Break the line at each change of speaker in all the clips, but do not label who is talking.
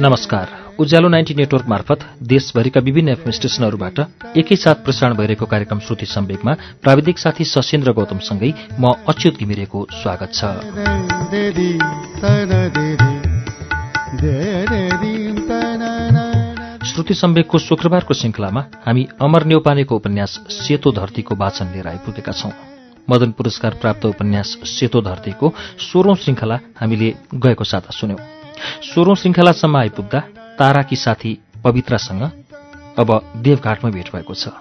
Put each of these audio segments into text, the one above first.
नमस्कार। उज्यालो ninety network मार्फत देशभरिका विभिन्न एफएम स्टेशनहरूबाट एकैसाथ प्रसारण भइरहेको कार्यक्रम श्रुति सम्वेकमा प्राविधिक साथी सशेन्द्र गौतमसँगै म अच्युत घिमिरेको स्वागत छ। श्रुति सम्वेकको शुक्रबारको श्रृङ्खलामा हामी अमर नेौपानेको उपन्यास सेतो धरतीको वाचन लिएर आइपुगेका छौं। मदन पुरस्कार प्राप्त उपन्यास सेतो धरतीको सोह्रौं श्रृङ्खला हामीले गएको साता सुन्यौं। सोह्रौं श्रृङ्खलासम्म आइपुग्दा ताराकी साथी पवित्रासँग अब देवघाटमा भेट भएको छ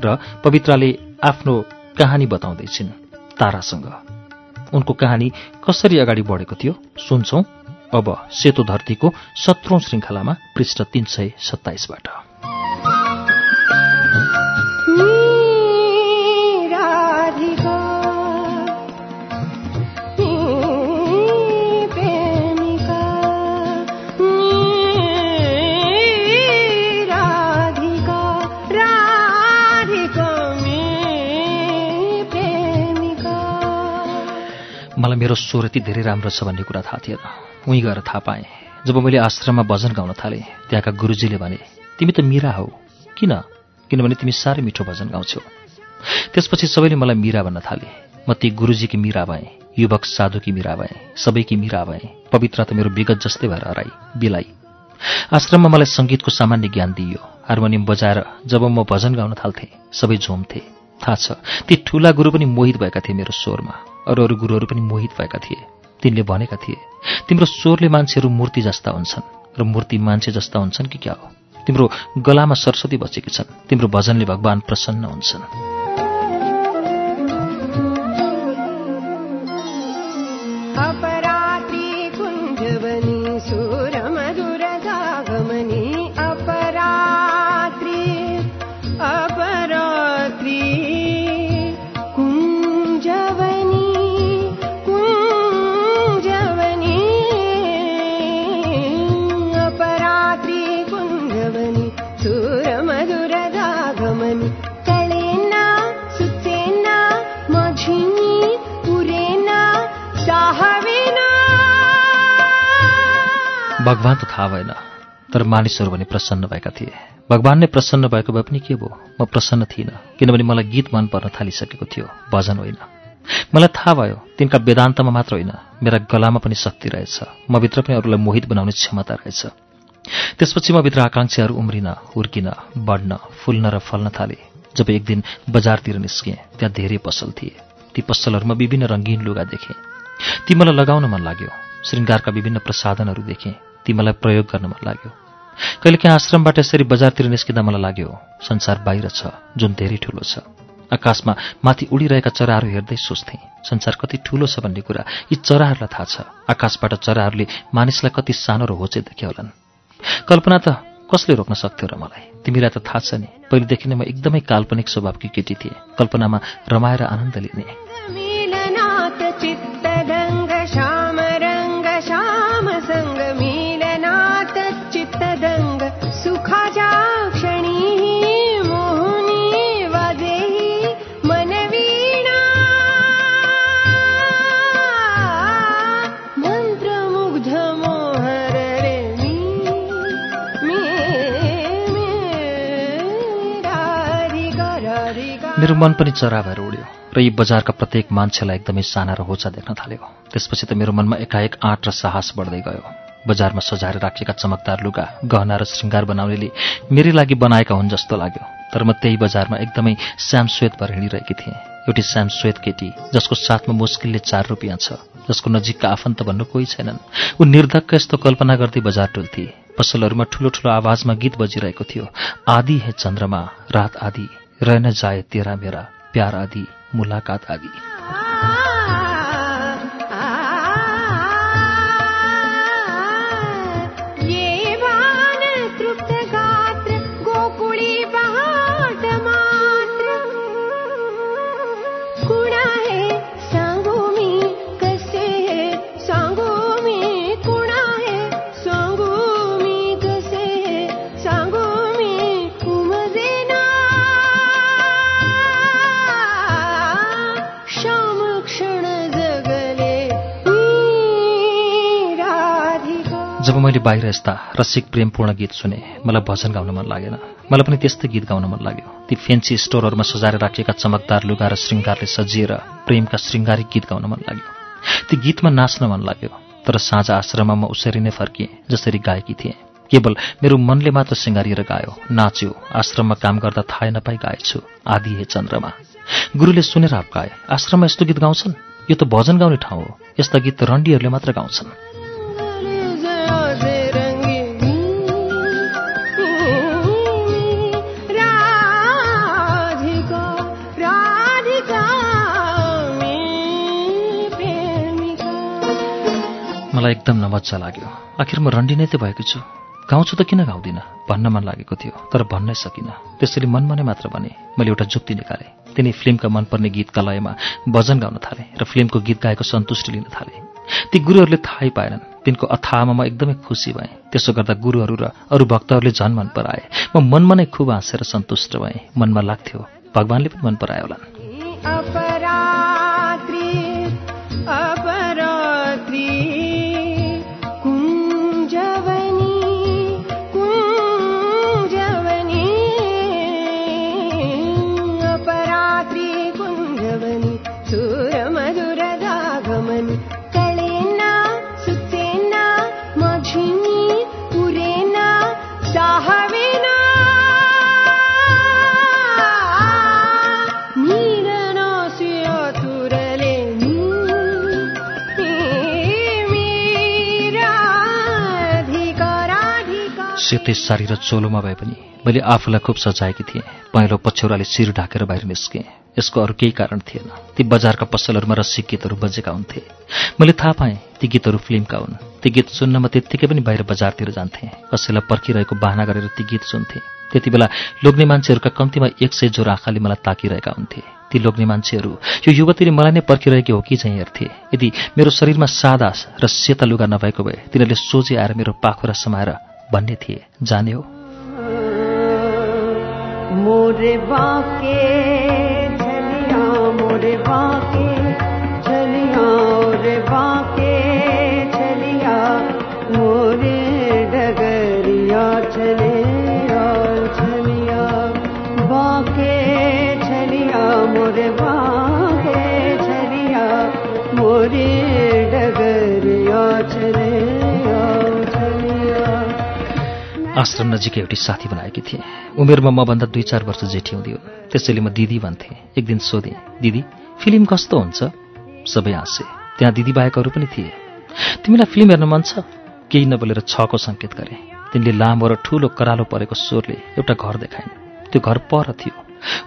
र पवित्राले आफ्नो कहानी बताउँदैछिन् तारासँग। उनको कहानी कसरी अगाडि बढेको थियो सुन्छौं। अब सेतो धरतीको सत्रौं श्रृङ्खलामा पृष्ठ तीन सय सत्ताइसबाट। मलाई मेरो स्वर यति धेरै राम्रो छ भन्ने कुरा थाहा थिएन। उहीँ गएर थाहा पाएँ। जब मैले आश्रममा भजन गाउन थालेँ त्यहाँका गुरुजीले भने तिमी त मिरा हौ। किन? किनभने तिमी साह्रै मिठो भजन गाउँछौ। त्यसपछि सबैले मलाई मिरा भन्न थाले। म ती गुरुजीकी मिरा भएँ युवक साधुकी मिरा भएँ सबैकी मिरा भएँ। पवित्र त मेरो विगत जस्तै भएर हराई बिलाई। आश्रममा मलाई सङ्गीतको सामान्य ज्ञान दिइयो। हार्मोनियम बजाएर जब म भजन गाउन थाल्थेँ सबै झुम्थे। थाहा छ ती ठुला गुरु पनि मोहित भएका थिए मेरो स्वरमा। अरू अरू गुरुहरू पनि मोहित भएका थिए। तिनले भनेका थिए तिम्रो स्वरले मान्छेहरू मूर्ति जस्ता हुन्छन् र मूर्ति मान्छे जस्ता हुन्छन् कि क्या हो? तिम्रो गलामा सरस्वती बसेकी छन् तिम्रो भजनले भगवान प्रसन्न हुन्छन्। भगवान त थाहा भएन तर मानिसहरू भने प्रसन्न भएका थिए। भगवान नै प्रसन्न भएको भए पनि के भयो? म प्रसन्न थिइनँ किनभने मलाई गीत मन पर्न थालिसकेको थियो भजन होइन। मलाई थाहा भयो तिनका वेदान्तमा मात्र होइन मेरा गलामा पनि शक्ति रहेछ मभित्र पनि अरूलाई मोहित बनाउने क्षमता रहेछ। त्यसपछि म भित्र आकाङ्क्षाहरू उम्रिन हुर्किन बढ्न फुल्न र फल्न थाले जब एक दिन बजारतिर निस्केँ त्यहाँ धेरै पसल थिए। ती पसलहरूमा विभिन्न रङ्गीन लुगा देखेँ। ती मलाई लगाउन मन लाग्यो श्रृङ्गारका विभिन्न प्रसाधनहरू देखेँ। ती मलाई प्रयोग गर्न मन लाग्यो। कहिलेकाहीँ आश्रमबाट यसरी बजारतिर निस्किँदा मलाई लाग्यो संसार बाहिर छ जुन धेरै ठुलो छ। आकाशमा माथि उडिरहेका चराहरू हेर्दै सोच्थेँ संसार कति ठुलो छ भन्ने कुरा। यी चराहरूलाई थाहा छ। आकाशबाट चराहरूले मानिसलाई कति सानो र होचे देखे होलान्। कल्पना त कसले रोक्न सक्थ्यो र मलाई? तिमीलाई त थाहा छ नि पहिलेदेखि नै म एकदमै काल्पनिक स्वभावकी केटी थिएँ। कल्पनामा रमाएर आनन्द लिने।
सुखाजा क्षणी मोहिनी वदेही मनवीणा। मन्त्रमुग्ध मोहर रे मी
मेरो मन पनि चरा उड्यो र यी बजारका प्रत्येक मान्छेलाई एकदमै साना र होचा देख्न थाल्यो। त्यसपछि त मेरो मनमा एकाएक आँट र साहस बढ्दै गयो। बजारमा सजाएर राखिएका चमकदार लुगा गहना र श्रृङ्गार बनाउनेले मेरै लागि बनाएका हुन् जस्तो लाग्यो। तर म त्यही बजारमा एकदमै श्यामश्वेत भएर हिँडिरहेकी थिएँ। एउटी श्यामश्वेत केटी जसको साथमा मुस्किलले चार रुपियाँ छ जसको नजिकका आफन्त भन्नु कोही छैनन्। ऊ निर्धक्क यस्तो कल्पना गर्दै बजार डुल्थे पसलहरूमा ठुलो ठुलो आवाजमा गीत बजिरहेको थियो आदि है चन्द्रमा रात आदि रहन जाए तेरा मेरा प्यार आदि मुलाकात आदि। मैले बाहिर यस्ता रसिक प्रेमपूर्ण गीत सुने मलाई भजन गाउन मन लागेन। मलाई पनि त्यस्तै गीत गाउन मन लाग्यो। ती फेन्सी स्टोरहरूमा सजाएर राखिएका चमकदार लुगा र श्रृङ्गारले सजिएर प्रेमका श्रृङ्गारिक गीत गाउन मन लाग्यो। ती गीतमा नाच्न मन लाग्यो तर साँझ आश्रममा म उसरी नै फर्किएँ जसरी गाएकी थिएँ। केवल मेरो मनले मात्र सिँगारिएर गायो नाच्यो आश्रममा काम गर्दा थाहै नपाई गाएछु आदि हे चन्द्रमा। गुरुले सुनेर आपकाए आश्रममा यस्तो गीत गाउँछन्? यो त भजन गाउने ठाउँ हो। यस्ता गीत त रन्डीहरूले मात्र गाउँछन्। मलाई एकदम नमज्जा लाग्यो। आखिर म रन्डी नै त भएको छु। गाउँछु त किन गाउँदिनँ? भन्न मन लागेको थियो तर भन्नै सकिनँ। त्यसैले मनमा नै मात्र भने मैले एउटा जुक्ति निकालेँ। तिनी फिल्मका मनपर्ने गीतका लयमा भजन गाउन थाले र फिल्मको गीत गाएको सन्तुष्टि लिन थाले। ती गुरुहरूले थाहै पाएनन्। तिनको अथाहमा म एकदमै खुसी भएँ। त्यसो गर्दा गुरुहरू र अरू भक्तहरूले झन् मन पराए। म मनमा नै खुब हाँसेर सन्तुष्ट भएँ। मनमा लाग्थ्यो भगवान्ले पनि मन परायो होलान्। सेतै सारी र चोलोमा भए पनि मैले आफूलाई खुब सजाएकी थिएँ। पहेँलो पछ्यौराले शिर ढाकेर बाहिर निस्केँ। यसको अरू केही कारण थिएन। ती बजारका पसलहरूमा रसिक गीतहरू बजेका हुन्थे। मैले थाहा पाएँ ती गीतहरू फिल्मका हुन्। ती गीत सुन्न म त्यत्तिकै पनि बाहिर बजारतिर जान्थेँ। कसैलाई पर्खिरहेको बाहना गरेर ती गीत सुन्थेँ। त्यति बेला लोग्ने मान्छेहरूका कम्तीमा एक सय जोर आँखाले मलाई ताकिरहेका हुन्थे। ती लोग्ने मान्छेहरू यो युवतीले मलाई नै पर्खिरहेकी हो कि चाहिँ हेर्थे? यदि मेरो शरीरमा सादा र सेता लुगा नभएको भए तिनीहरूले सोझे आएर मेरो पाखुरा समाएर भन्ने थिए। हो।
मोरे बाके
आश्रम नजिकै एउटी साथी बनाएकी थिएँ। उमेरमा मभन्दा दुई चार वर्ष जेठी हुँदियो। त्यसैले म दिदी भन्थेँ। एक दिन सोधेँ दिदी फिल्म कस्तो हुन्छ? सबै हाँसे। त्यहाँ दिदी बाहेकहरू पनि थिए। तिमीलाई फिल्म हेर्न मन छ? केही नबोलेर छको सङ्केत गरे। तिनले लामो र ठुलो करालो परेको स्वरले एउटा घर देखाइन्। त्यो घर पर थियो।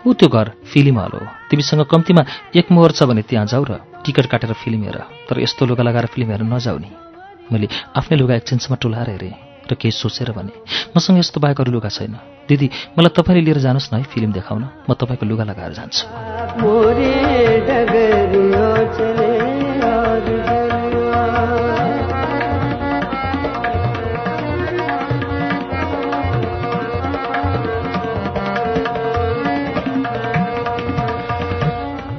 ऊ त्यो घर फिल्म हल हो। तिमीसँग कम्तीमा एक मोहर छ भने त्यहाँ जाऊ र टिकट काटेर फिल्म हेर। तर यस्तो लुगा लगाएर फिल्म हेर्न नजाऊ मैले आफ्नै लुगा एकछिनसम्म टुलाएर हेरेँ। र केही सोचेर भने मसँग यस्तो बाहेक अरू लुगा छैन। दिदी मलाई तपाईँले लिएर जानुहोस् न है फिल्म देखाउन। म तपाईँको लुगा लगाएर जान्छु।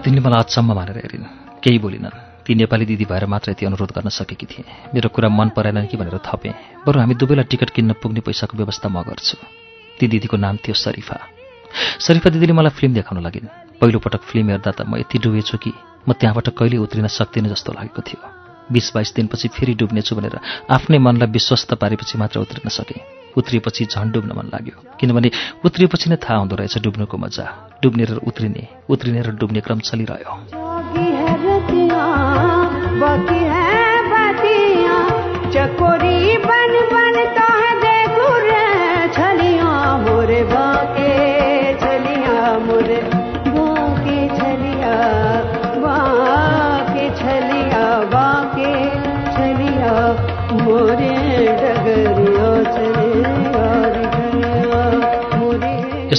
तिनले मलाई अचम्म मानेर हेरिन्। केही बोलिनन्। ती नेपाली दिदी भएर मात्र यति अनुरोध गर्न सकेकी थिएँ। मेरो कुरा मन परेन कि भनेर थपेँ। बरु हामी दुवैलाई टिकट किन्न पुग्ने पैसाको व्यवस्था म गर्छु। ती दिदीको नाम थियो शरीफा। शरीफा दिदीले मलाई फिल्म देखाउन लागिन्। पहिलोपटक फिल्म हेर्दा त म यति डुबेछु कि म त्यहाँबाट कहिले उत्रिन सक्दिनँ जस्तो लागेको थियो। बिस बाइस दिनपछि फेरि डुब्नेछु भनेर आफ्नै मनलाई विश्वस्त पारेपछि मात्र उत्रिन सकेँ। उत्रिएपछि झन् डुब्न मन लाग्यो। किनभने उत्रिएपछि नै थाहा हुँदो रहेछ डुब्नुको मजा। डुब्ने र उत्रिने उत्रिने र डुब्ने क्रम चलिरह्यो।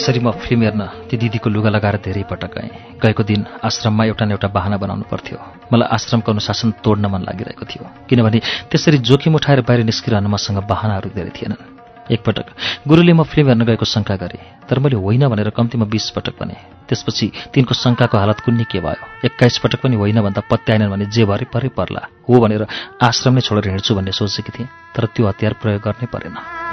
यसरी म फिल्म हेर्न ती दिदीको लुगा लगाएर धेरै पटक गएँ। गएको दिन आश्रममा एउटा न एउटा बाहना बनाउनु पर्थ्यो। मलाई आश्रमको अनुशासन तोड्न मन लागिरहेको थियो। किनभने त्यसरी जोखिम उठाएर बाहिर निस्किरहन मसँग बाहनाहरू धेरै थिएनन्। एकपटक गुरुले म फिल्म हेर्न गएको शङ्का गरे तर मैले होइन भनेर कम्तीमा बिस पटक भने। त्यसपछि तिनको शङ्काको हालत कुन्नी के भयो। एक्काइस पटक पनि होइन भन्दा पत्याएनन् भने जे भरे परै पर्ला। हो भनेर आश्रम नै छोडेर हिँड्छु भन्ने सोचेकी थिएँ तर त्यो हतियार प्रयोग गर्नै परेन।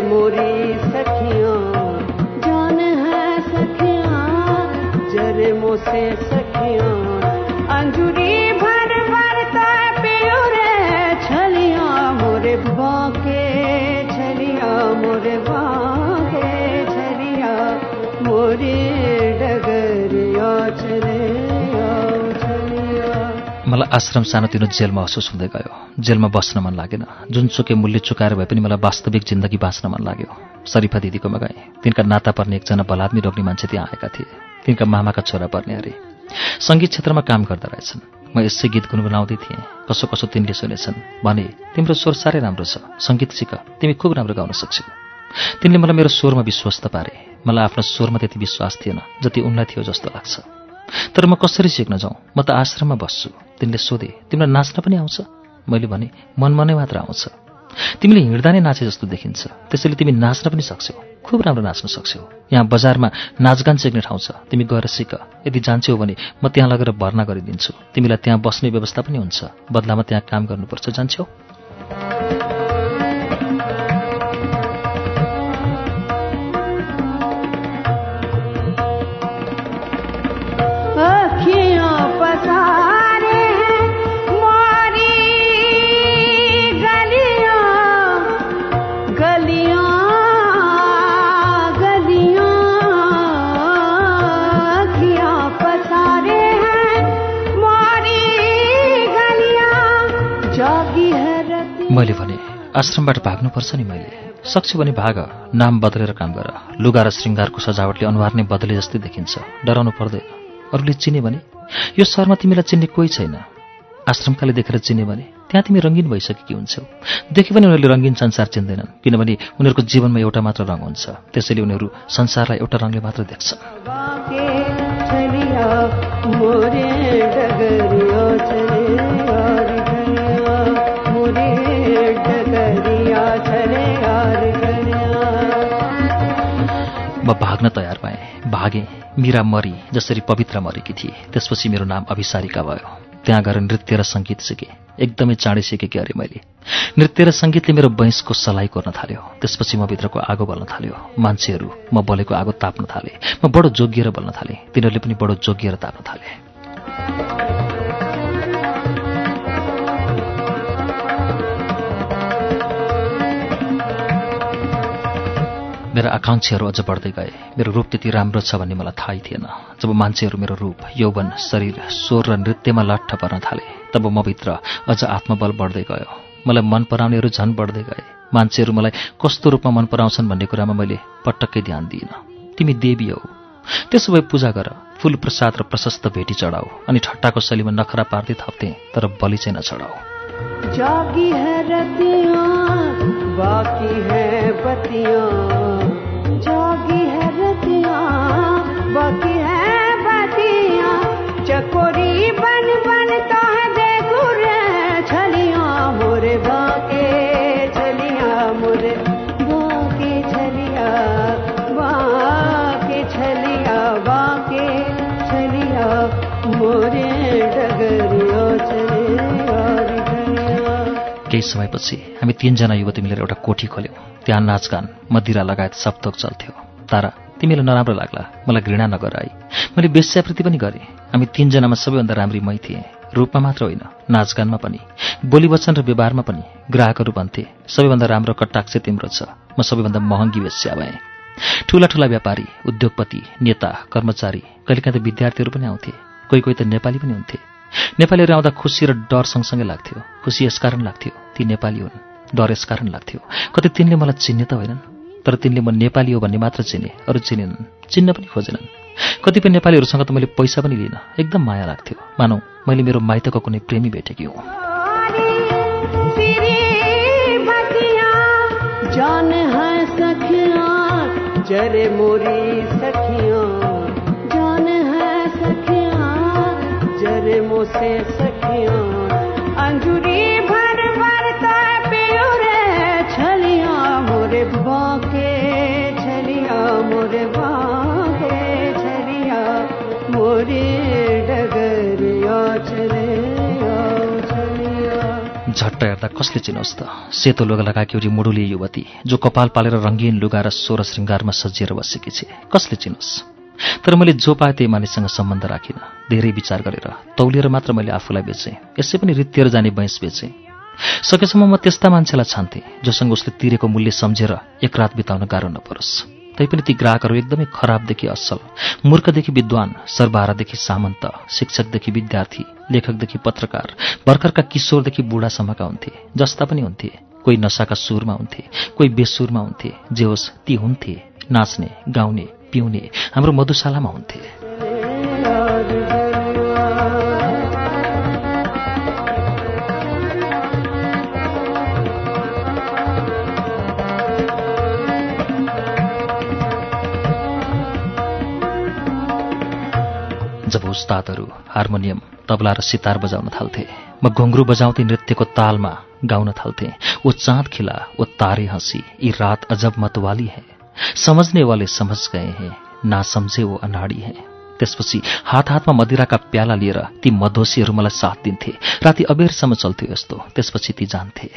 मोरी सखिया। जान है सखिया, जरे मोसे सखिया। अंजुरी भर भर पियो रे छलिया, मोरे बाके छलिया, मोरे बाके छलिया। मोरे
मलाई आश्रम सानोतिनो जेल महसुस हुँदै गयो। जेलमा बस्न मन लागेन। जुनसुकै मूल्य चुकाएर भए पनि मलाई वास्तविक जिन्दगी बाँच्न मन लाग्यो। शरीफा दिदीकोमा गएँ तिनका नाता पर्ने एकजना बलात्मी रोग्ने मान्छे त्यहाँ आएका थिए। तिनका मामाका छोरा पर्ने अरे। सङ्गीत क्षेत्रमा काम गर्दा रहेछन्। म यसै गीत गुनगुनाउँदै थिएँ। कसो कसो तिनले सुनेछन्। भने तिम्रो स्वर साह्रै राम्रो छ। सङ्गीत सिक। तिमी खुब राम्रो गाउन सक्छौ। तिनले मलाई मेरो स्वरमा विश्वस्त पारे। मलाई आफ्नो स्वरमा त्यति विश्वास थिएन जति उनलाई थियो जस्तो लाग्छ। तर म कसरी सिक्न जाउँ? म त आश्रममा बस्छु। तिनले सोधे तिमीलाई नाच्न पनि आउँछ? मैले भने मनमा नै मात्र आउँछ। तिमीले हिँड्दा नै नाचे जस्तो देखिन्छ। त्यसैले तिमी नाच्न पनि सक्छौ। खुब राम्रो नाच्न सक्छौ। यहाँ बजारमा नाचगान सिक्ने ठाउँ छ। तिमी गएर सिक। यदि जान्छौ भने म त्यहाँ लगेर भर्ना गरिदिन्छु। तिमीलाई त्यहाँ बस्ने व्यवस्था पनि हुन्छ। बदलामा त्यहाँ काम गर्नुपर्छ। जान्छौ? आश्रमबाट भाग्नुपर्छ नि मैले। सक्छु भने भाग नाम बदलेर काम गर। लुगा र श्रृङ्गारको सजावटले अनुहार नै बदले जस्तै देखिन्छ। डराउनु पर्दैन। अरूले चिने भने यो सहरमा तिमीलाई चिन्ने कोही छैन। आश्रमकाले देखेर चिने भने त्यहाँ तिमी रङ्गीन भइसकेकी हुन्छौ। देखे पनि उनीहरूले रङ्गीन संसार चिन्दैनन् किनभने उनीहरूको जीवनमा एउटा मात्र रङ हुन्छ। त्यसैले उनीहरू संसारलाई एउटा रङले मात्र देख्छन् म भाग्न तयार भएँ। भागेँ मीरा मरी जसरी पवित्र मरेकी थिए। त्यसपछि मेरो नाम अभिसारिका भयो। त्यहाँ गएर नृत्य र सङ्गीत सिकेँ। एकदमै चाँडै सिकेँ अरे मैले। नृत्य र सङ्गीतले मेरो बैंसको सलाई कोर्न थाल्यो। त्यसपछि म भित्रको आगो बल्न थाल्यो। मान्छेहरू म बलेको आगो ताप्न थाले। म बडो जोगिएर बल्न थालेँ। तिनीहरूले पनि बडो जोगिएर ताप्न थाले। मेरा आकाङ्क्षाहरू अझ बढ्दै गए। मेरो रूप त्यति राम्रो छ भन्ने मलाई थाहै थिएन। जब मान्छेहरू मेरो रूप यौवन शरीर स्वर र नृत्यमा लट्ठ पर्न थाले तब म भित्र अझ आत्मबल बढ्दै गयो। मलाई मन पराउनेहरू झन् बढ्दै गए। मान्छेहरू मलाई कस्तो रूपमा मन पराउँछन् भन्ने कुरामा मैले पटक्कै ध्यान दिइनँ। तिमी देवी हौ। त्यसो भए पूजा गर। फुल प्रसाद र प्रशस्त भेटी चढाऊ। अनि ठट्टाको शैलीमा नखरा पार्दै थप्थे तर बलि चाहिँ नचढाऊ।
जागी है रतियाँ बाकी है बतियाँ।
केही समयपछि हामी तीनजना युवती मिलेर एउटा कोठी खोल्यौँ। त्यहाँ नाचगान मदिरा लगायत सप्तोक चल्थ्यो। तारा तिमीलाई नराम्रो लाग्ला। मलाई घृणा नगर आई मैले वेश्यावृत्ति पनि गरेँ। हामी तीनजनामा सबैभन्दा राम्री मै थिएँ। रूपमा मात्र होइन नाचगानमा पनि। बोली वचन र व्यवहारमा पनि। ग्राहकहरू भन्थे सबैभन्दा राम्रो कटाक्ष तिम्रो छ। म सबैभन्दा महँगी वेश्या भएँ। ठुला ठुला व्यापारी उद्योगपति नेता कर्मचारी कहिलेकाहीँ त विद्यार्थीहरू पनि आउँथे। कोही कोही त नेपाली पनि हुन्थे। नेपालीहरू आउँदा खुसी र डर सँगसँगै लाग्थ्यो। खुसी यसकारण लाग्थ्यो। ती नेपाली हुन्। डर यसकारण लाग्थ्यो। कतै तिनले मलाई चिन्ने त होइनन् तर तिनले म नेपाली हो भन्ने मात्र चिने अरू चिनेनन् चिन्न पनि खोजेनन्। कतिपय नेपालीहरूसँग त मैले पैसा पनि लिइनँ एकदम माया लाग्थ्यो। मानौ मैले मेरो माइतको कुनै प्रेमी भेटेकी हुँ।
सखिया अंजुरी
झट्ट हेर्दा कसले चिनोस् त? सेतो लुगा लगाएकी एउटी मुडुली युवती जो कपाल पालेर रङ्गीन लुगा र सोह्र श्रृङ्गारमा सजिएर बसेकी छे। कसले चिनोस्? तर मैले जो पाएँ त्यही मानिससँग सम्बन्ध राखिनँ। धेरै विचार गरेर तौलिएर मात्र मैले आफूलाई बेचेँ। यसै पनि रित्तिएर जाने बैंस बेचेँ। सकेसम्म म त्यस्ता मान्छेलाई छान्थेँ जोसँग उसले तिरेको मूल्य सम्झेर एक रात बिताउन गाह्रो नपरोस्। तैपनि ती ग्राहकहरू एकदमै खराबदेखि असल मूर्खदेखि विद्वान सर्वहारादेखि सामन्त शिक्षकदेखि विद्यार्थी लेखकदेखि पत्रकार भर्खरका किशोरदेखि बुढासम्मका हुन्थे जस्ता पनि हुन्थे। कोही नसाका सुरमा हुन्थे कोही बेसुरमा हुन्थे जे होस् ती हुन्थे नाच्ने गाउने पिउने हाम्रो मधुशालामा हुन्थे। जब उस्तादहरू हार्मोनियम तबला र सितार बजाउन थाल्थे। म घुङ्ग्रू बजाउँदै नृत्यको तालमा गाउन थाल्थे। वो चाँद खिला वो तारे हँसी यी रात अजब मतवाली है। समझने वाले समझ गए हैं ना समझे वो अनाडी है। त्यसपछि हात हातमा मदिराका प्याला लिएर ती मधोसीहरू मलाई साथ दिन्थे। राति अबेरसम्म चल्थ्यो यस्तो त्यसपछि ती जान्थे।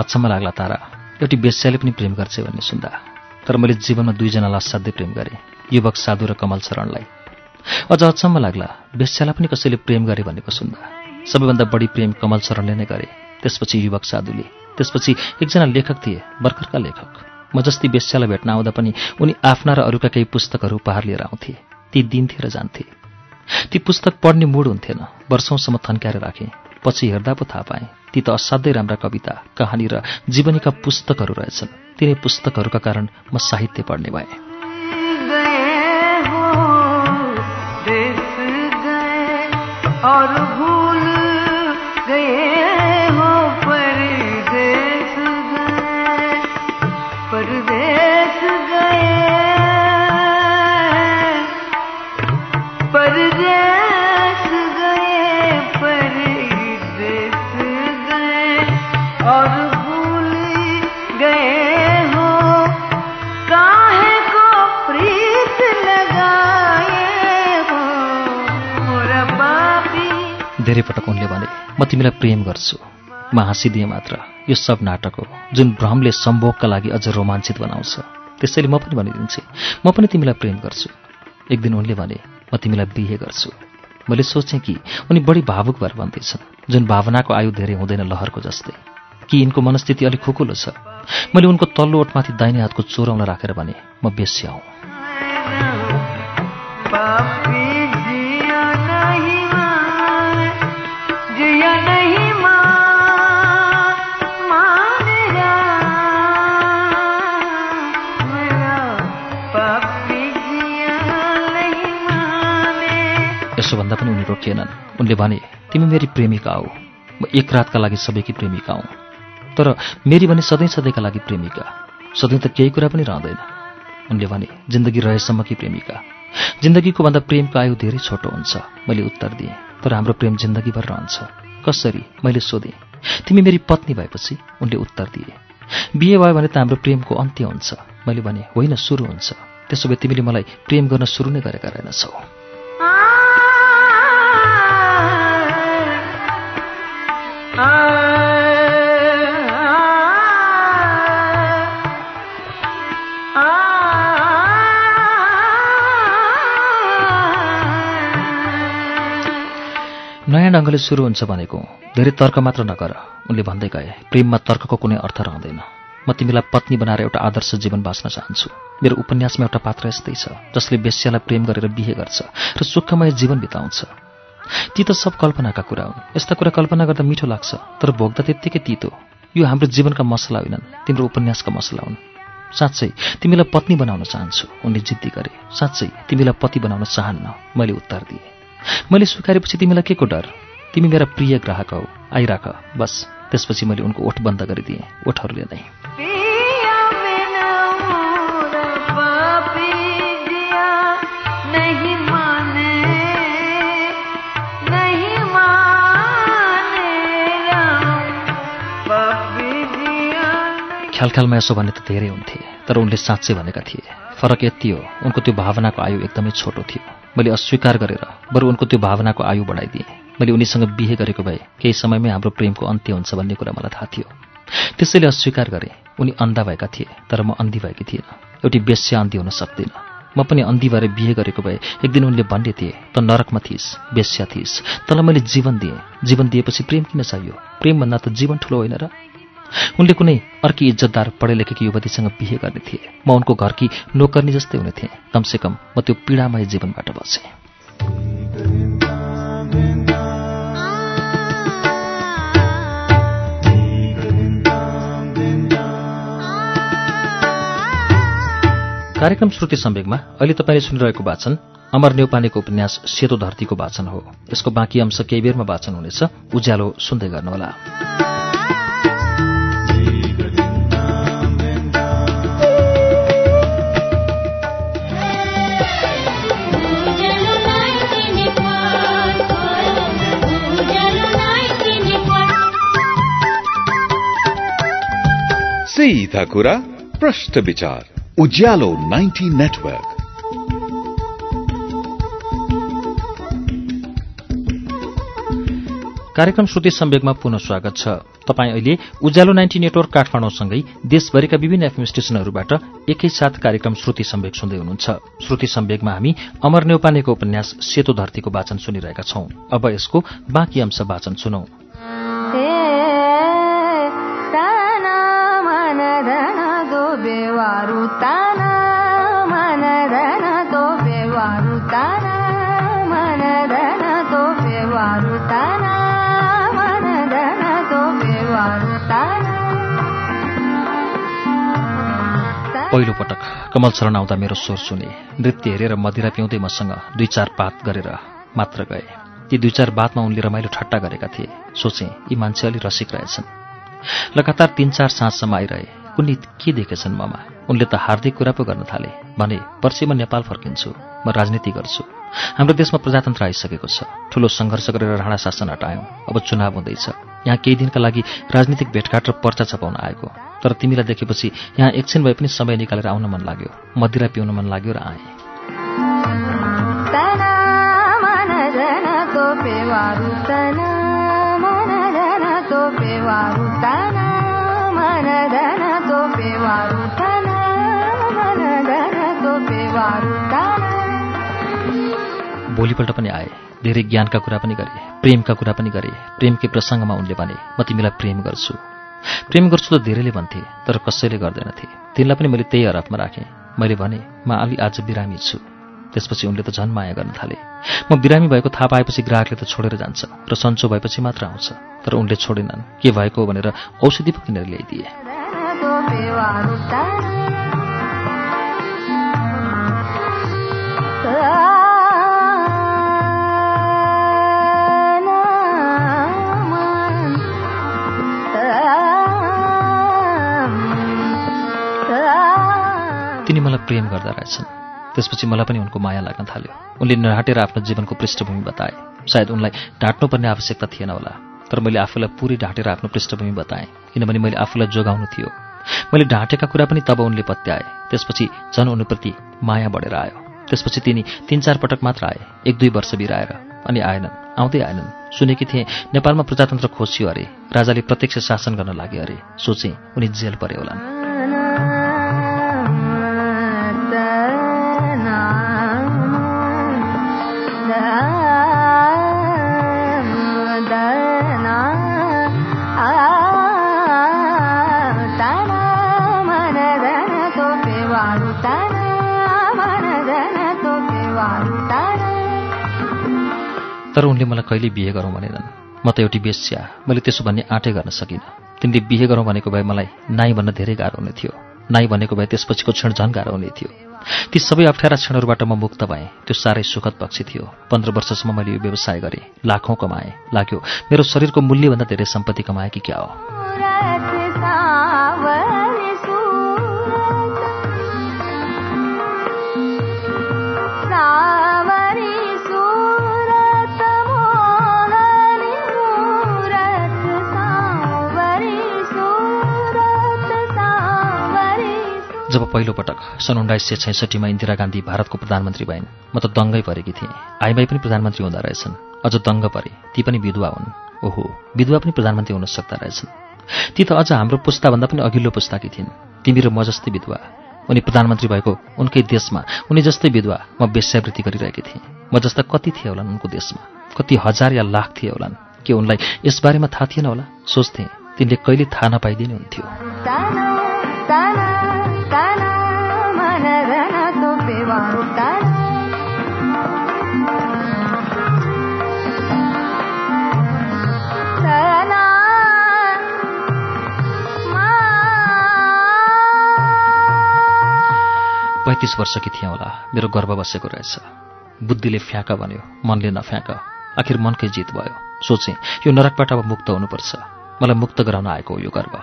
अचम्म लाग्ला तारा। एउटी बेस्याले पनि प्रेम गर्छ भन्ने सुन्दा। तर मैले जीवनमा दुईजनालाई असाध्यै प्रेम गरेँ युवक साधु र कमल शरणलाई। अझ अचम्म लाग्ला बेस्यालाई पनि कसैले प्रेम गरे भनेको सुन्दा। सबैभन्दा बढी प्रेम कमल शरणले नै गरे त्यसपछि युवक साधुले। त्यसपछि एकजना लेखक थिए भर्खरका लेखक। म जस्ती बेस्यालाई भेट्न आउँदा पनि उनी आफ्ना र अरूका केही पुस्तकहरू उपहार लिएर आउँथे। ती दिन्थे र जान्थे। ती पुस्तक पढ्ने मुड हुन्थेन वर्षौंसम्म थन्क्याएर राखेँ। पछि हेर्दा पो थाहा पाएँ ती त असाध्यै राम्रा कविता कहानी र जीवनीका पुस्तकहरू रहेछन्। तिनै पुस्तकहरूका कारण म साहित्य पढ्ने भएँ।
और
धेरै पटक उनले भने म तिमीलाई प्रेम गर्छु। म हाँसिदिएँ मात्र। यो सब नाटक हो जुन भ्रमले सम्भोगका लागि अझ रोमाञ्चित बनाउँछ। त्यसैले म पनि भनिदिन्छु म पनि तिमीलाई प्रेम गर्छु। एक दिन उनले भने म तिमीलाई बिहे गर्छु। मैले सोचेँ कि उनी बढी भावुक भएर भन्दैछन् जुन भावनाको आयु धेरै हुँदैन लहरको जस्तै। कि यिनको मनस्थिति अलिक खुकुलो छ। मैले उनको तल्लो ओठमाथि दाहिने हातको चोराउन राखेर भने म बेस्या हुँ। भन्दा पनि उनी रोकिएनन् उनले भने तिमी मेरी प्रेमिका हौ। म एक रातका लागि सबैकी प्रेमिका हौ। तर मेरी भने सधैँ सधैँका लागि प्रेमिका। सधैँ त केही कुरा पनि रहँदैन। उनले भने जिन्दगी रहेसम्मकी प्रेमिका। जिन्दगीको भन्दा प्रेमको आयु धेरै छोटो हुन्छ। मैले उत्तर दिएँ तर हाम्रो प्रेम जिन्दगीभर रहन्छ। कसरी? मैले सोधेँ तिमी मेरी पत्नी भएपछि? उनले उत्तर दिए बिहे भयो भने त हाम्रो प्रेमको अन्त्य हुन्छ। मैले भने होइन सुरु हुन्छ। त्यसो भए तिमीले मलाई प्रेम गर्न सुरु नै गरेका रहेनछौ। नयाँ ढङ्गले सुरु हुन्छ भनेको। धेरै तर्क मात्र नगर। उनले भन्दै गए प्रेममा तर्कको कुनै अर्थ रहँदैन। म तिमीलाई पत्नी बनाएर एउटा आदर्श जीवन बाँच्न चाहन्छु। मेरो उपन्यासमा एउटा पात्र यस्तै छ जसले बेस्यालाई प्रेम गरेर बिहे गर्छ र सुखमय जीवन बिताउँछ। ती त सब कल्पनाका कुरा हुन्। यस्ता कुरा कल्पना गर्दा मिठो लाग्छ तर भोग्दा त्यत्तिकै तितो। यो हाम्रो जीवनका मसला होइनन् तिम्रो उपन्यासका मसला हुन्। साँच्चै तिमीलाई पत्नी बनाउन चाहन्छु उनले जिद्दी गरे। साँच्चै तिमीलाई पति बनाउन चाहन्न मैले उत्तर दिएँ। मैले स्वीकारेपछि तिमीलाई के को डर? तिमी मेरा प्रिय ग्राहक हौ आइराख। बस त्यसपछि मैले उनको ओठ बन्द गरिदिएँ ओठहरूले नै। ख्यालख्यालमा यसो भने त धेरै हुन्थे तर उनले साँच्चै भनेका थिए। फरक यति हो उनको त्यो भावनाको आयु एकदमै छोटो थियो। मैले अस्वीकार गरेर बरु उनको त्यो भावनाको आयु बढाइदिएँ। मैले उनीसँग बिहे गरेको भए केही समयमै हाम्रो प्रेमको अन्त्य हुन्छ भन्ने कुरा मलाई थाहा थियो। त्यसैले अस्वीकार गरेँ। उनी अन्धा भएका थिए तर म अन्धी भएकी थिएन। एउटी बेस्या अन्धी हुन सक्दिनँ। म पनि अन्धी भएर बिहे गरेको भए एक दिन उनले भन्ने थिए त नरकमा थिइस् बेस्या थिइस्। तँलाई मैले जीवन दिएँ। जीवन दिएपछि प्रेम किन चाहियो? प्रेमभन्दा त जीवन ठुलो होइन र? उनले कुनै अर्की इज्जतदार पढे लेखेकी युवतीसँग बिहे गर्ने थिए। म उनको घरकी नोकर्नी जस्तै हुने थिएँ। कमसेकम म त्यो पीडामय जीवनबाट बचेँ। कार्यक्रम श्रुति सम्वेकमा अहिले तपाईँले सुनिरहेको वाचन अमर नेउपानेको उपन्यास सेतो धरतीको वाचन हो। यसको बाँकी अंश केही बेरमा वाचन हुनेछ। उज्यालो सुन्दै गर्नुहोला।
सीधा कुरा प्रश्न विचार उज्यालो 90 नेटवर्क
कार्यक्रम श्रुति सम्वेकमा पुनः स्वागत छ। तपाईँ अहिले उज्यालो नाइन्टी नेटवर्क काठमाडौँसँगै देशभरिका विभिन्न एफएम स्टेशनहरूबाट एकैसाथ कार्यक्रम श्रुति सम्वेक सुन्दै हुनुहुन्छ। श्रुति सम्वेकमा हामी अमर नेउपानेको उपन्यास सेतो धरतीको वाचन सुनिरहेका छौं। अब यसको बाँकी अंश वाचन सुनौ। पहिलो पटक कमल शरण आउँदा मेरो स्वर सुने। नृत्य हेरेर मदिरा पिउँदै मसँग दुई चार पात गरेर मात्र गए। ती दुई चार बातमा उनले रमाइलो ठट्टा गरेका थिए। सोचे यी मान्छे अलि रसिक रहेछन्। लगातार तीन चार साँझसम्म आइरहे। उनले के देखेछन् ममा? उनले त हार्दिक कुरा पो गर्न थाले। भने पर्सि म नेपाल फर्किन्छु। म राजनीति गर्छु। हाम्रो देशमा प्रजातन्त्र आइसकेको छ। ठूलो सङ्घर्ष गरेर राणा शासन हटायौँ। अब चुनाव हुँदैछ। यहाँ केही दिनका लागि राजनीतिक भेटघाट र पर्चा छपाउन आएको। तर तिमीलाई देखेपछि यहाँ एकछिन भए पनि समय निकालेर आउन मन लाग्यो। मदिरा पिउन मन लाग्यो र आएँ।
तना
भोलिपल्ट पनि आए। धेरै ज्ञानका कुरा पनि गरे प्रेमका कुरा पनि गरे। प्रेमकै प्रसङ्गमा उनले भने म तिमीलाई प्रेम गर्छु। प्रेम गर्छु त धेरैले भन्थे तर कसैले गर्दैनथे। तिनलाई पनि मैले त्यही हरफमा राखेँ। मैले भने म अलि आज बिरामी छु। त्यसपछि उनले त झन् माया गर्न थाले। म बिरामी भएको थाहा पाएपछि ग्राहकले त छोडेर जान्छ र सन्चो भएपछि मात्र आउँछ। तर उनले छोडेनन्। के भएको भनेर औषधि पो किनेर ल्याइदिए। प्रेम गर्दा रहेछन्। त्यसपछि मलाई पनि उनको माया लाग्न थाल्यो। उनले नढाँटेर आफ्नो जीवनको पृष्ठभूमि बताए। सायद उनलाई ढाँट्नुपर्ने आवश्यकता थिएन होला तर मैले आफूलाई पुरै ढाँटेर आफ्नो पृष्ठभूमि बताएँ किनभने मैले आफूलाई जोगाउनु थियो। मैले ढाँटेका कुरा पनि तब उनले पत्याए त्यसपछि झन् उनीप्रति माया बढेर आयो। त्यसपछि तिनी तिन चार पटक मात्र आए एक दुई वर्ष बिराएर अनि आएनन् आउँदै आएनन्। सुनेकी थिएँ नेपालमा प्रजातन्त्र खोसियो अरे राजाले प्रत्यक्ष शासन गर्न लागे अरे सोचे उनी जेल परे होलान्। तर उनले मलाई कहिले बिहे गरौँ भनेनन्। म त एउटी बेस्या मैले त्यसो भन्ने आँटै गर्न सकिनँ। तिमीले बिहे गरौँ भनेको भए मलाई नाई भन्न धेरै गाह्रो हुने थियो। नाई भनेको भए त्यसपछिको क्षण झन् गाह्रो हुने थियो। ती सबै अप्ठ्यारा क्षणहरूबाट म मुक्त भएँ। त्यो साह्रै सुखद पक्षी थियो। पन्ध्र वर्षसम्म मैले यो व्यवसाय गरेँ। लाखौँ कमाएँ। लाग्यो मेरो शरीरको मूल्यभन्दा धेरै सम्पत्ति कमाएँ कि क्या हो? पहिलोपटक सन् उन्नाइस सय छैसठीमा इन्दिरा गान्धी भारतको प्रधानमन्त्री भइन्। म त दङ्गै परेकी थिएँ। आइमाई पनि प्रधानमन्त्री हुँदो रहेछन्। अझ दङ्ग परे ती पनि विधवा हुन्। ओहो विधवा पनि प्रधानमन्त्री हुन सक्दा रहेछन्। ती त अझ हाम्रो पुस्ताभन्दा पनि अघिल्लो पुस्ताकी थिइन्। तिमी र म जस्तै विधवा। उनी प्रधानमन्त्री भएको उनकै देशमा उनी जस्तै विधवा। म वेश्यावृत्ति गरिरहेकी थिएँ। म जस्ता कति थिए होलान् उनको देशमा। कति हजार या लाख थिए होलान्। के उनलाई यसबारेमा थाहा थिएन होला? सोच्थे तिनले कहिले थाहा नपाइदिने हुन्थ्यो। पैँतिस वर्षकी थिएँ होला। मेरो गर्व बसेको रहेछ। बुद्धिले फ्याँक भन्यो मनले नफ्याँक। आखिर मनकै जित भयो। सोचेँ यो नरकबाट अब मुक्त हुनुपर्छ। मलाई मुक्त गराउन आएको हो यो गर्व।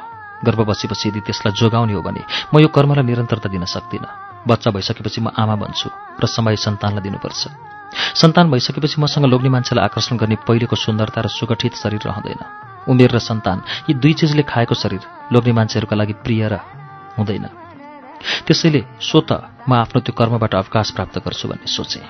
गर्व बसेपछि यदि त्यसलाई जोगाउने हो भने म यो कर्मलाई निरन्तरता दिन सक्दिनँ। बच्चा भइसकेपछि म आमा बन्छु र समय सन्तानलाई दिनुपर्छ। सन्तान भइसकेपछि मसँग लोग्ने मान्छेलाई आकर्षण गर्ने पहिलेको सुन्दरता र सुगठित शरीर रहँदैन। उमेर र सन्तान यी दुई चिजले खाएको शरीर लोग्ने मान्छेहरूका लागि प्रिय र हुँदैन। त्यसैले सो त म आफ्नो त्यो कर्मबाट अवकाश प्राप्त गर्छु भन्ने सोचेँ।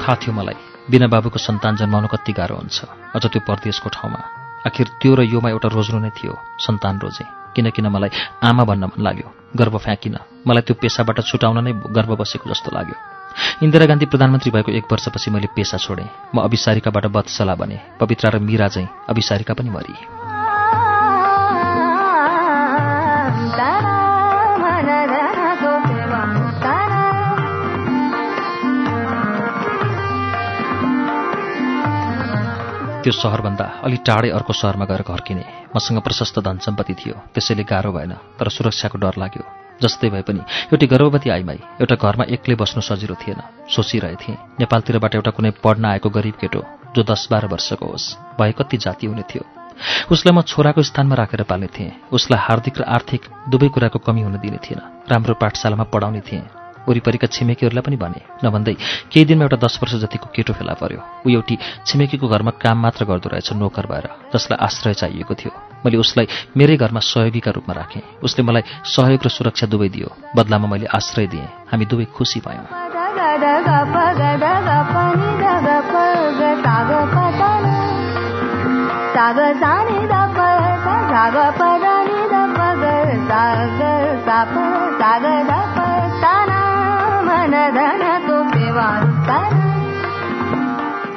थाहा थियो मलाई बिना बाबुको सन्तान जन्माउनु कति गाह्रो हुन्छ अझ त्यो परदेशको ठाउँमा। आखिर त्यो र योमा एउटा रोज्नु नै थियो सन्तान रोजे। किनकिन मलाई आमा भन्न मन लाग्यो गर्व फ्याँकिन। मलाई त्यो पेसाबाट छुटाउन नै गर्व बसेको जस्तो लाग्यो। इन्दिरा गान्धी प्रधानमन्त्री भएको एक वर्षपछि मैले पेसा छोडेँ। म अभिसारिकाबाट वत्सला बने। पवित्रा र मीरा चाहिँ अभिसारिका पनि मरी। त्यो सहरभन्दा अलि टाढै अर्को सहरमा गएर घर्किने। मसँग प्रशस्त धन सम्पत्ति थियो। त्यसैले गाह्रो भएन तर सुरक्षाको डर लाग्यो। जस्तै भए पनि एउटी गर्भवती आइमाई एउटा घरमा एक्लै बस्नु सजिलो थिएन। सोचिरहेथे नेपालतिरबाट एउटा कुनै पढ्न आएको गरिब केटो जो दस बाह्र वर्षको होस् भए कति जाति हुने थियो। उसलाई म छोराको स्थानमा राखेर पाल्ने थिएँ। उसलाई हार्दिक र आर्थिक दुवै कुराको कमी हुन दिने थिएन। राम्रो पाठशालामा पढाउने थिएँ। वरिपरिका छिमेकीहरूलाई पनि भने नभन्दै केही दिनमा एउटा दस वर्ष जतिको केटो फेला पर्यो। ऊ एउटी छिमेकीको घरमा काम मात्र गर्दो रहेछ नोकर भएर जसलाई आश्रय चाहिएको थियो। मैले उसलाई मेरै घरमा सहयोगीका रूपमा राखेँ। उसले मलाई सहयोग र सुरक्षा दुवै दियो। बदलामा मैले आश्रय दिएँ। हामी दुवै खुसी भयौँ।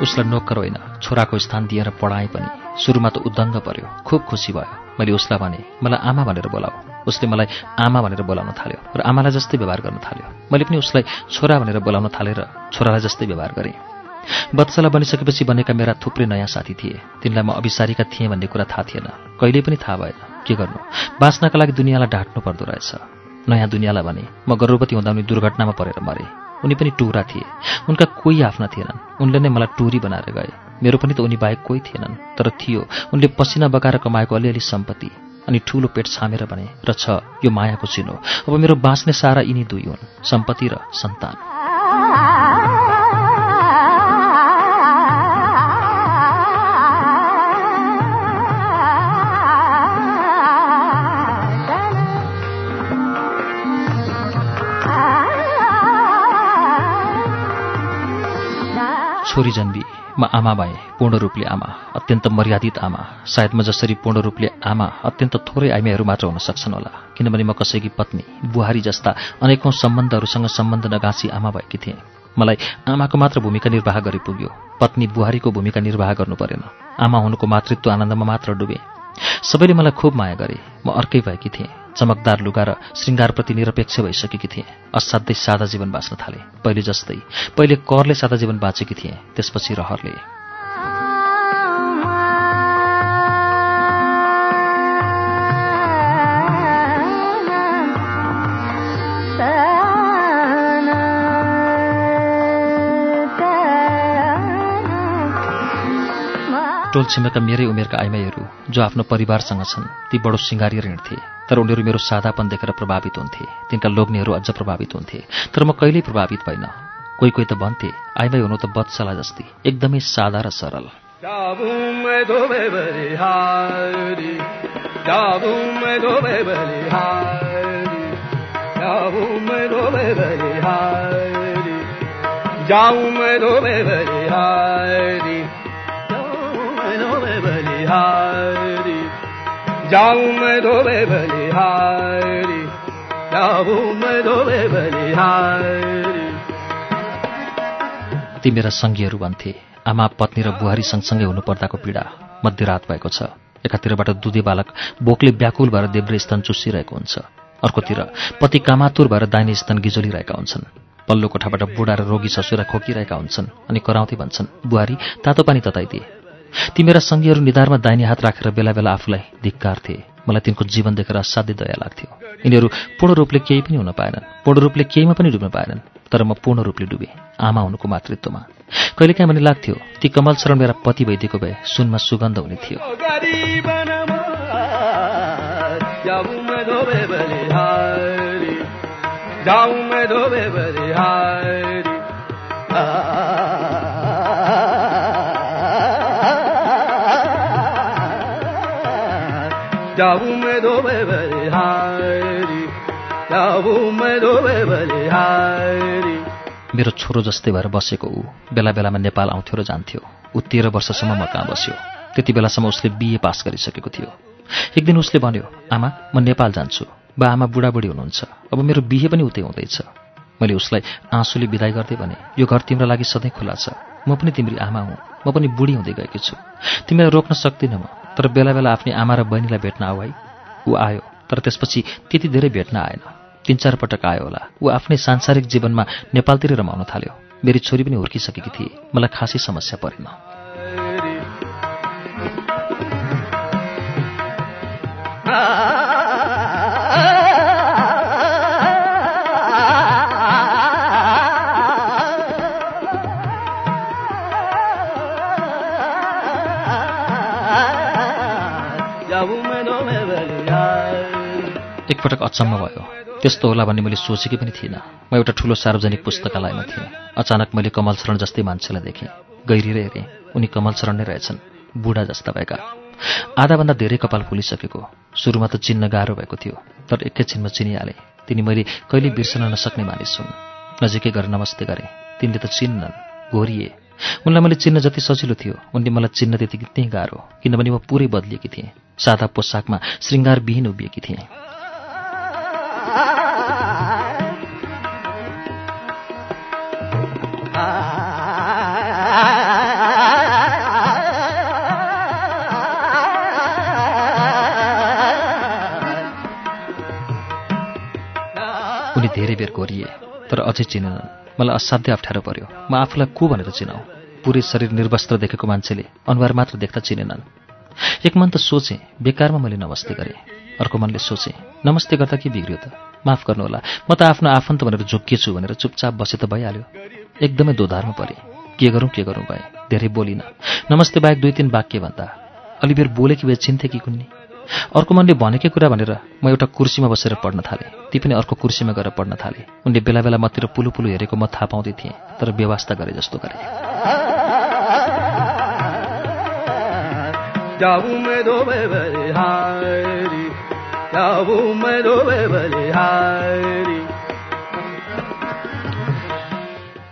उसलाई नोकर होइन छोराको स्थान दिएर पढाएँ पनि सुरुमा त उद्दङ्ग पर्यो खुब खुसी भयो। मैले उसलाई भने मलाई आमा भनेर बोलाऊ। उसले मलाई आमा भनेर बोलाउन थाल्यो र आमालाई जस्तै व्यवहार गर्न थाल्यो। मैले पनि उसलाई छोरा भनेर बोलाउन थालेँ र छोरालाई जस्तै व्यवहार गरेँ। वत्सला बनिसकेपछि बनेका मेरा थुप्रै नयाँ साथी थिए। तिनलाई म अभिसारीका थिएँ भन्ने कुरा थाहा थिएन। कहिल्यै पनि थाहा भएन। के गर्नु? बाँच्नका लागि दुनियाँलाई ढाँट्नु पर्दो रहेछ। नयाँ दुनियाँलाई भने म गर्भवती हुँदा उनी दुर्घटनामा परेर मरे। उनी पनि टुरा थिए। उनका कोही आफ्ना थिएनन्। उनले नै मलाई टुरी बनाएर गए। मेरो पनि त उनी बाहेक कोही थिएनन्। तर थियो उनले पसिना बगाएर कमाएको अलिअलि सम्पत्ति अनि ठूलो पेट छामेर भने र छ यो मायाको चिनो। अब मेरो बाँच्ने सारा यिनी दुई हुन्। सम्पत्ति र सन्तान। छोरी जन्मी म आमा भएँ पूर्ण रूपले आमा अत्यन्त मर्यादित आमा। सायद म जसरी पूर्ण रूपले आमा अत्यन्त थोरै आइमाईहरू मात्र हुन सक्छन् होला किनभने म कसैकी पत्नी बुहारी जस्ता अनेकौँ सम्बन्धहरूसँग सम्बन्ध नगाँसी आमा भएकी थिएँ। मलाई आमाको मात्र भूमिका निर्वाह गरी पुग्यो पत्नी बुहारीको भूमिका निर्वाह गर्नु परेन। आमा हुनुको मातृत्व आनन्दमा मात्र डुबे। सबैले मलाई खुब माया गरे म अर्कै भएकी थिएँ। चमकदार लुगा र श्रृङ्गारप्रति निरपेक्ष भइसकेकी थिएँ। असाध्यै सादा जीवन बाँच्न थाले। पहिले जस्तै पहिले करले सादा जीवन बाँचेकी थिएँ त्यसपछि रहरले। टोल छिमेका मेरै उमेरका आइमाईहरू जो आफ्नो परिवारसँग छन् ती बडो सिँगारिएर हिँड्थे तर उनीहरू मेरो सादापन देखेर प्रभावित हुन्थे तिनका लोग्नेहरू अझ प्रभावित हुन्थे तर म कहिल्यै प्रभावित भइन कोही कोही त भन्थे आइमाई हुनु त बत्सला जस्ती एकदमै सादा र सरल।
जाऊं मैं धोबे बलिहारी बलिहारी जाऊं मैं धोबे बलिहारी जाऊं मैं धोबे बलिहारी
ती मेरा सङ्गीहरू भन्थे आमा पत्नी र बुहारी सँगसँगै हुनुपर्दाको पीडा मध्यरात भएको छ। एकातिरबाट दुधे बालक बोकले व्याकुल भएर देब्रे स्तन चुसिरहेको हुन्छ। अर्कोतिर पति कामातुर भएर दाहिने स्तन गिजोलिरहेका हुन्छन्। पल्लो कोठाबाट बुढा र रोगी ससुरा खोकिरहेका हुन्छन् अनि कराउँथे भन्छन् बुहारी तातो पानी तताइदिए। ती मेरा सङ्गीहरू निधारमा दाहिने हात राखेर बेला बेला आफूलाई धिक्कार्थे मलाई तिनको जीवन देखेर असाध्यै दया लाग्थ्यो। यिनीहरू पूर्ण रूपले केही पनि हुन पाएनन्। पूर्ण रूपले केहीमा पनि डुब्न पाएनन् तर म पूर्ण रूपले डुबेँ। आमा हुनुको मातृत्वमा। कहिलेकाहीँ पनि लाग्थ्यो ती कमल शरण मेरा पति भइदिएको भए सुनमा सुगन्ध हुने थियो। मेरो छोरो जस्तै भएर बसेको ऊ बेला बेलामा नेपाल आउँथ्यो र जान्थ्यो। ऊ तेह्र वर्षसम्म म कहाँ बस्यो? त्यति बेलासम्म उसले बिए पास गरिसकेको थियो। एक दिन उसले भन्यो आमा म नेपाल जान्छु। बा आमा बुढाबुढी हुनुहुन्छ। अब मेरो बिहे पनि उतै हुँदैछ मैले उसलाई आँसुले विदाई गर्दै भने यो घर तिम्रो लागि सधैँ खुला छ। म पनि तिम्री आमा हुँ। म पनि बुढी हुँदै गएकी छु। तिमीलाई रोक्न सक्दिनँ म। तर बेला बेला आफ्नै आमा र बहिनीलाई भेट्न आऊ है। ऊ आयो तर त्यसपछि त्यति धेरै भेट्न आएन। तिन चार पटक आयो होला। ऊ आफ्नै सांसारिक जीवनमा नेपालतिर रमाउन थाल्यो। मेरी छोरी पनि हुर्किसकेकी थिए। मलाई खासै समस्या परेन। एकपटक अचम्म भयो। त्यस्तो होला भन्ने मैले सोचेकै पनि थिइनँ। म एउटा ठुलो सार्वजनिक पुस्तकालयमा थिएँ। अचानक मैले कमल शरण जस्तै मान्छेलाई देखेँ। गहिरिएर हेरेँ उनी कमल शरण नै रहेछन्। बुढा जस्ता भएका। आधाभन्दा धेरै कपाल फुलिसकेको। सुरुमा त चिन्न गाह्रो भएको थियो तर एकैछिनमा चिनिहालेँ। तिनी मैले कहिले बिर्सन नसक्ने मानिस हुन्। नजिकै गएर नमस्ते गरेँ। तिनले त चिन्नन्। घोरिए। उनलाई मैले चिन्न जति सजिलो थियो उनले मलाई चिन्न त्यति नै गाह्रो। किनभने म पुरै बदलिएकी थिएँ। सादा पोसाकमा श्रृङ्गारविहीन उभिएकी थिएँ। उनी धेरै बेर गोरिए तर अझै चिनेनन्। मलाई असाध्य अप्ठ्यारो पर्यो। म आफूलाई को भनेर चिनाऊ पुरै शरीर निर्वस्त्र देखेको मान्छेले अनुहार मात्र देख्दा चिनेनन्। एक मन त सोचेँ बेकारमा मैले नमस्ते गरेँ। अर्को मनले सोचेँ नमस्ते गर्दा के बिग्रियो त माफ गर्नुहोला। म त आफ्नो आफन्त भनेर झोकिएछु भनेर चुपचाप बसे त भइहाल्यो। एकदमै दोधारमा परेँ। के गरौँ के गरौँ भए धेरै बोलिनँ। नमस्ते बाहेक दुई तिन वाक्य भन्दा। अलि बेर बोलेकी चिन्थे कि कुन्नी? अर्को मनले भनेकै कुरा भनेर म एउटा कुर्सीमा बसेर पढ्न थालेँ। ती पनि अर्को कुर्सीमा गएर पढ्न थालेँ। उनले बेला बेला मतिर पुलु पुलु हेरेको म थाहा पाउँदै थिएँ तर व्यवस्था गरे जस्तो गरे।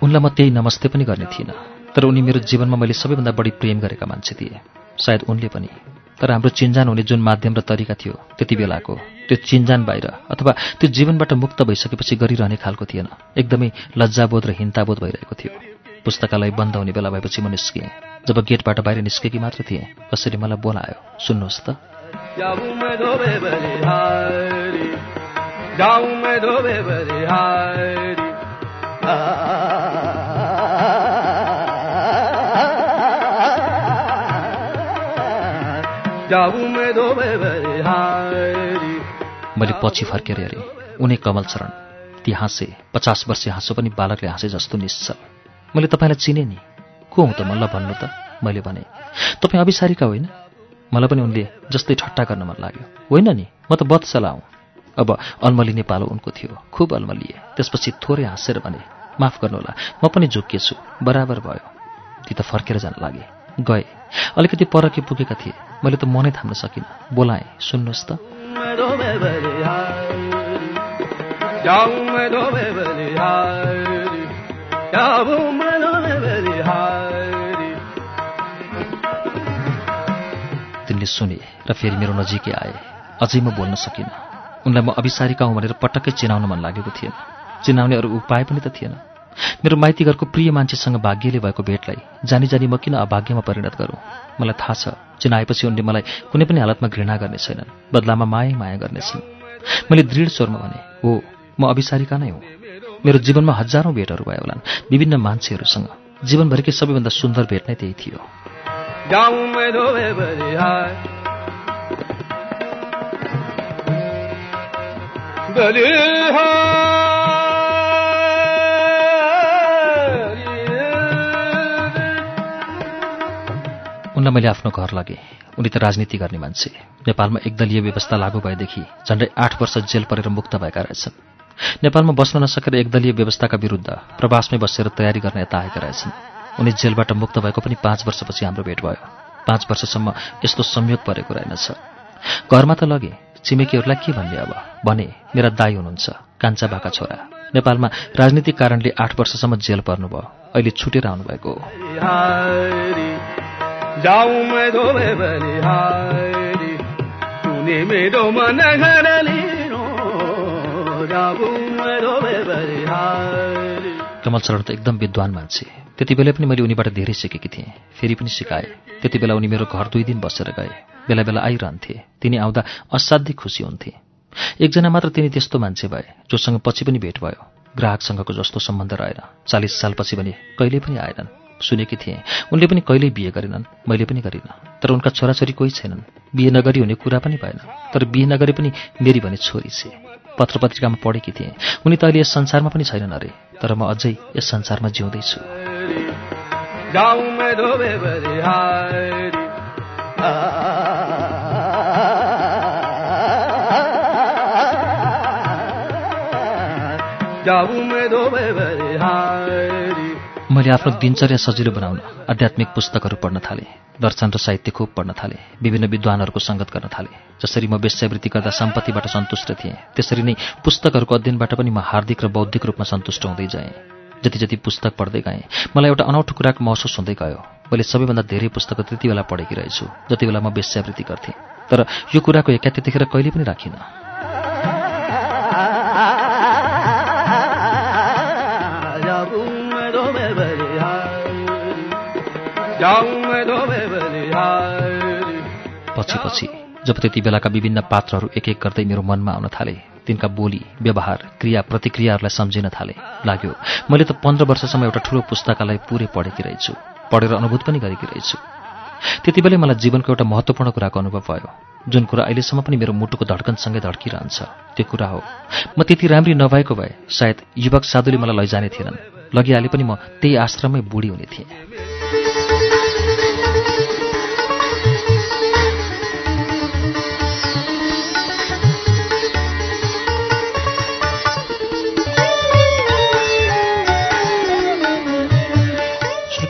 उनलाई म त्यही नमस्ते पनि गर्ने थिइनँ तर उनी मेरो जीवनमा मैले सबैभन्दा बढी प्रेम गरेका मान्छे थिए। सायद उनले पनि। तर हाम्रो चिन्जान हुने जुन माध्यम र तरिका थियो त्यति बेलाको त्यो चिन्जान बाहिर अथवा त्यो जीवनबाट मुक्त भइसकेपछि गरिरहने खालको थिएन। एकदमै लज्जाबोध र हिन्ताबोध भइरहेको थियो। पुस्तकालय बन्द हुने बेला भएपछि म निस्किएँ जब गेटबाट बाहिर निस्केकी मात्र थिएँ कसरी मलाई बोलायो सुन्नुहोस् त।
जाऊं मैं धोबे बलिहारी जाऊं मैं धोबे बलिहारी
मैले पछि फर्केर हेरेँ। उनी कमल शरण ती हाँसे पचास वर्ष हाँसो पनि बालकले हाँसे जस्तो निश्चल मैले तपाईँलाई चिने नि। को हुँ त? मलाई भन्नु त। मैले भने तपाईँ अभिसारीका होइन? मलाई पनि उनले जस्तै ठट्टा गर्न मन लाग्यो। होइन नि? म त बत्सला हुँ। अब अल्मलिने पालो उनको थियो। खुब अल्मलिए त्यसपछि थोरै हाँसेर भने माफ गर्नुहोला म पनि झुक्किएछु बराबर भयो। ती त फर्केर जान लागे। गए। अलिकति परके पुगेका थिए। मैले त मनै थाम्न सकिनँ। बोलाएँ सुन्नुहोस् त। तिनले सुने र फेरि मेरो नजिकै आए। अझै म बोल्न सकिनँ। उनलाई म अभिसारिका हुँ भनेर पटक्कै चिनाउन मन लागेको थिएन। चिनाउने अरू उपाय पनि त थिएन। मेरो माइतीघरको प्रिय मान्छेसँग भाग्यले भएको भेटलाई जानी जानी म किन अभाग्यमा परिणत गरौँ? मलाई थाहा छ चिनाएपछि उनले मलाई कुनै पनि हालतमा घृणा गर्ने छैनन् बदलामा माया माया गर्नेछन्। मैले दृढ स्वरमा भने हो म अभिसारिका नै हुँ। मेरो जीवनमा हजारौँ भेटहरू भयो होलान् विभिन्न मान्छेहरूसँग। जीवनभरिकै सबैभन्दा सुन्दर भेट नै त्यही थियो।
जाऊं मैं धोबे बलिहार बलिहारी
उनलाई मैले आफ्नो घर लगेँ। उनी त राजनीति गर्ने मान्छे। नेपालमा एकदलीय व्यवस्था लागू भएदेखि झन्डै आठ वर्ष जेल परेर मुक्त भएका रहेछन्। नेपालमा बस्न नसकेर एकदलीय व्यवस्थाका विरुद्ध प्रवासमै बसेर तयारी गर्न यता आएका रहेछन्। उनी जेलबाट मुक्त भएको पनि पाँच वर्षपछि हाम्रो भेट भयो। पाँच वर्षसम्म यस्तो संयोग परेको रहेनछ। घरमा त लगे छिमेकीहरूलाई के भन्ने अब? भने मेरा दाई हुनुहुन्छ कान्छा बाका छोरा। नेपालमा राजनीतिक कारणले आठ वर्षसम्म जेल पर्नुभयो। अहिले छुटेर आउनुभएको हो। कमल शरण त एकदम विद्वान मान्छे। त्यति बेला पनि मैले उनीबाट धेरै सिकेकी थिएँ। फेरि पनि सिकाएँ। त्यति बेला उनी मेरो घर दुई दिन बसेर गए। बेला बेला आइरहन्थे। तिनी आउँदा असाध्यै खुसी हुन्थे। एकजना मात्र तिनी त्यस्तो मान्छे भए जोसँग पछि पनि भेट भयो। ग्राहकसँगको जस्तो सम्बन्ध रहेन। चालिस सालपछि भने कहिल्यै पनि आएनन्। सुनेकी थिएँ। उनले पनि कहिल्यै बिहे गरेनन्। मैले पनि गरिनँ। तर उनका छोराछोरी कोही छैनन्। बिहे नगरी हुने कुरा पनि भएन। तर बिहे नगरे पनि मेरी भने छोरी छे। पत्र पत्रिकामा पढेकी थिएँ। उनी त अहिले यस संसारमा पनि छैनन् अरे तर म अझै यस संसारमा जिउँदैछु।
जाऊं
मैले आफ्नो दिनचर्या सजिलो बनाउन आध्यात्मिक पुस्तकहरू पढ्न थालेँ दर्शन र साहित्य खुब पढ्न थालेँ विभिन्न विद्वानहरूको सङ्गत गर्न थालेँ। जसरी म वेश्यावृत्ति गर्दा सम्पत्तिबाट सन्तुष्ट थिएँ त्यसरी नै पुस्तकहरूको अध्ययनबाट पनि म हार्दिक र बौद्धिक रूपमा सन्तुष्ट हुँदै जाएँ। जति जति पुस्तक पढ्दै गएँ मलाई एउटा अनौठो कुराको महसुस हुँदै गयो। मैले सबैभन्दा धेरै पुस्तक त्यति बेला पढेकी रहेछु जति बेला म वेश्यावृत्ति गर्थेँ। तर यो कुराको एका त्यतिखेर कहिले पनि राखिनँ। पछि पछि जब त्यति बेलाका विभिन्न पात्रहरू एक एक गर्दै मेरो मनमा आउन थाले तिनका बोली व्यवहार क्रिया प्रतिक्रियाहरूलाई सम्झिन थाले लाग्यो मैले त पन्ध्र वर्षसम्म एउटा ठुलो पुस्तकालय पुरै पढेकी रहेछु पढेर अनुभूत पनि गरेकी रहेछु। त्यति बेलै मलाई जीवनको एउटा महत्त्वपूर्ण कुराको अनुभव भयो जुन कुरा अहिलेसम्म पनि मेरो मुटुको धड्कनसँगै धड्किरहन्छ त्यो कुरा हो म त्यति राम्री नभएको भए सायद युवक साधुले मलाई लैजाने थिएनन् लगिहाले पनि म त्यही आश्रममै बुढी हुने थिएँ।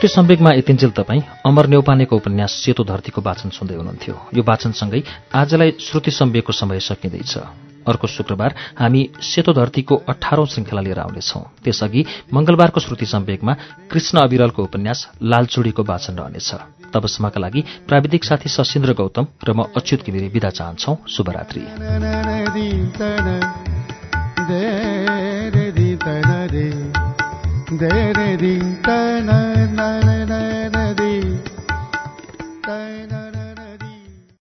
श्रुति सम्वेकमा यतिन्जेल तपाईँ अमर नेौपानेको उपन्यास सेतो धरतीको वाचन सुन्दै हुनुहुन्थ्यो। यो वाचनसँगै आजलाई श्रुति सम्वेकको समय सकिँदैछ। अर्को शुक्रबार हामी सेतो धरतीको अठारौं श्रृङ्खला लिएर आउनेछौं। त्यसअघि मंगलबारको श्रुति सम्वेकमा कृष्ण अविरलको उपन्यास लालचुडीको वाचन रहनेछ। तबसम्मका लागि प्राविधिक साथी सशिन्द्र गौतम र म अच्युत घिमिरे विदा चाहन्छौ। शुभरात्री।
न्दीतन